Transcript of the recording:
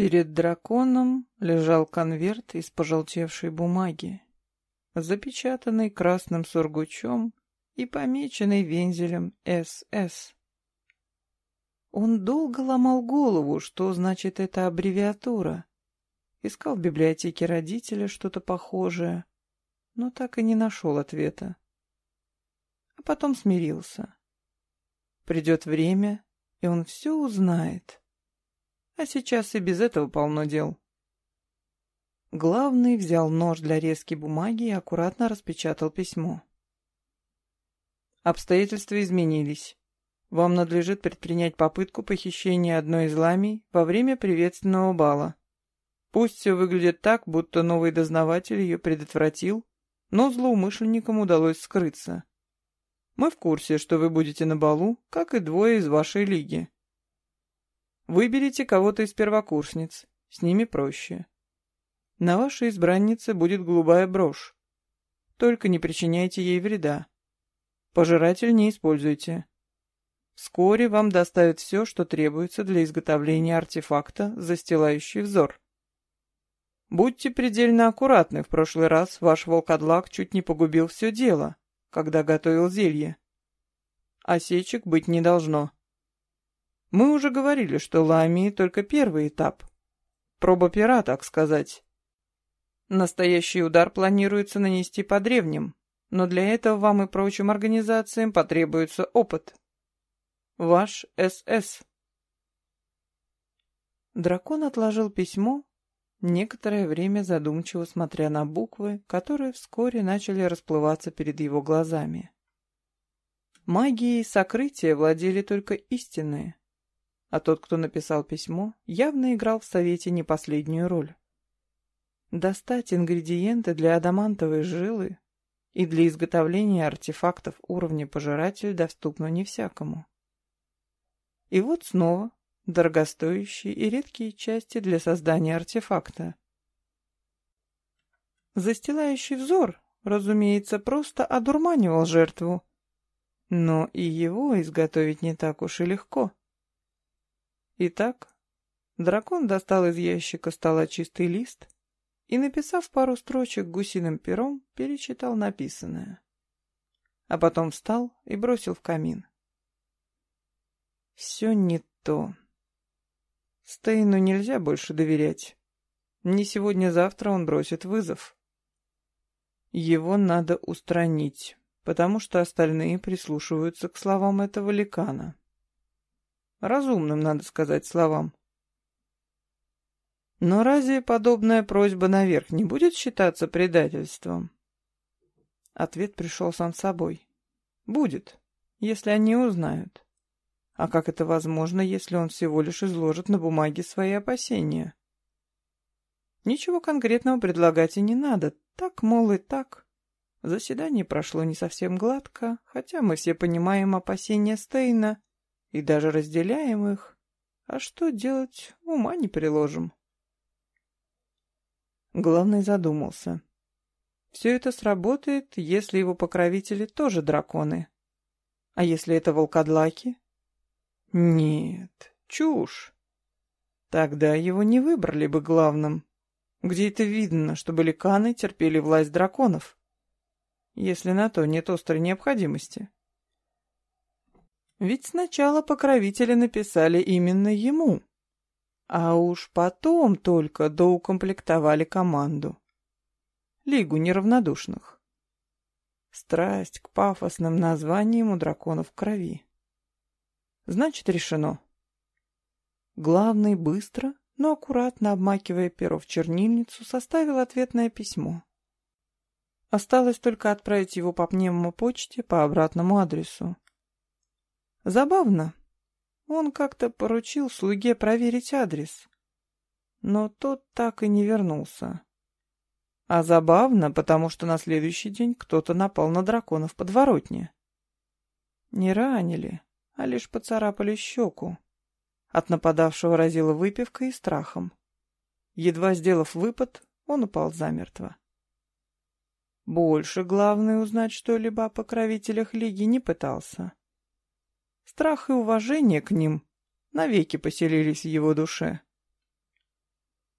Перед драконом лежал конверт из пожелтевшей бумаги, запечатанный красным сургучом и помеченный вензелем «СС». Он долго ломал голову, что значит эта аббревиатура. Искал в библиотеке родителя что-то похожее, но так и не нашел ответа. А потом смирился. Придет время, и он все узнает. А сейчас и без этого полно дел. Главный взял нож для резки бумаги и аккуратно распечатал письмо. Обстоятельства изменились. Вам надлежит предпринять попытку похищения одной из ламий во время приветственного бала. Пусть все выглядит так, будто новый дознаватель ее предотвратил, но злоумышленникам удалось скрыться. Мы в курсе, что вы будете на балу, как и двое из вашей лиги. Выберите кого-то из первокурсниц, с ними проще. На вашей избраннице будет голубая брошь. Только не причиняйте ей вреда. Пожиратель не используйте. Вскоре вам доставят все, что требуется для изготовления артефакта, застилающий взор. Будьте предельно аккуратны, в прошлый раз ваш волкодлак чуть не погубил все дело, когда готовил зелье. Осечек быть не должно. Мы уже говорили, что ламии только первый этап. Проба пера, так сказать. Настоящий удар планируется нанести по древним, но для этого вам и прочим организациям потребуется опыт. Ваш СС. Дракон отложил письмо, некоторое время задумчиво смотря на буквы, которые вскоре начали расплываться перед его глазами. Магией сокрытия владели только истинные, а тот, кто написал письмо, явно играл в совете не последнюю роль. Достать ингредиенты для адамантовой жилы и для изготовления артефактов уровня пожиратель доступно не всякому. И вот снова дорогостоящие и редкие части для создания артефакта. Застилающий взор, разумеется, просто одурманивал жертву, но и его изготовить не так уж и легко. Итак, дракон достал из ящика стола чистый лист и, написав пару строчек гусиным пером, перечитал написанное. А потом встал и бросил в камин. Все не то. Стейну нельзя больше доверять. Не сегодня-завтра он бросит вызов. Его надо устранить, потому что остальные прислушиваются к словам этого ликана. Разумным, надо сказать, словам. Но разве подобная просьба наверх не будет считаться предательством? Ответ пришел сам собой. Будет, если они узнают. А как это возможно, если он всего лишь изложит на бумаге свои опасения? Ничего конкретного предлагать и не надо. Так, мол, и так. Заседание прошло не совсем гладко, хотя мы все понимаем опасения Стейна и даже разделяем их. А что делать, ума не приложим. Главный задумался. Все это сработает, если его покровители тоже драконы. А если это волкодлаки? Нет, чушь. Тогда его не выбрали бы главным. Где это видно, чтобы ликаны терпели власть драконов? Если на то нет острой необходимости. Ведь сначала покровители написали именно ему, а уж потом только доукомплектовали команду. Лигу неравнодушных. Страсть к пафосным названиям у драконов крови. Значит, решено. Главный быстро, но аккуратно обмакивая перо в чернильницу, составил ответное письмо. Осталось только отправить его по пневмопочте по обратному адресу. Забавно. Он как-то поручил слуге проверить адрес. Но тот так и не вернулся. А забавно, потому что на следующий день кто-то напал на дракона в подворотне. Не ранили а лишь поцарапали щеку. От нападавшего разило выпивкой и страхом. Едва сделав выпад, он упал замертво. Больше главный узнать что-либо о покровителях Лиги не пытался. Страх и уважение к ним навеки поселились в его душе.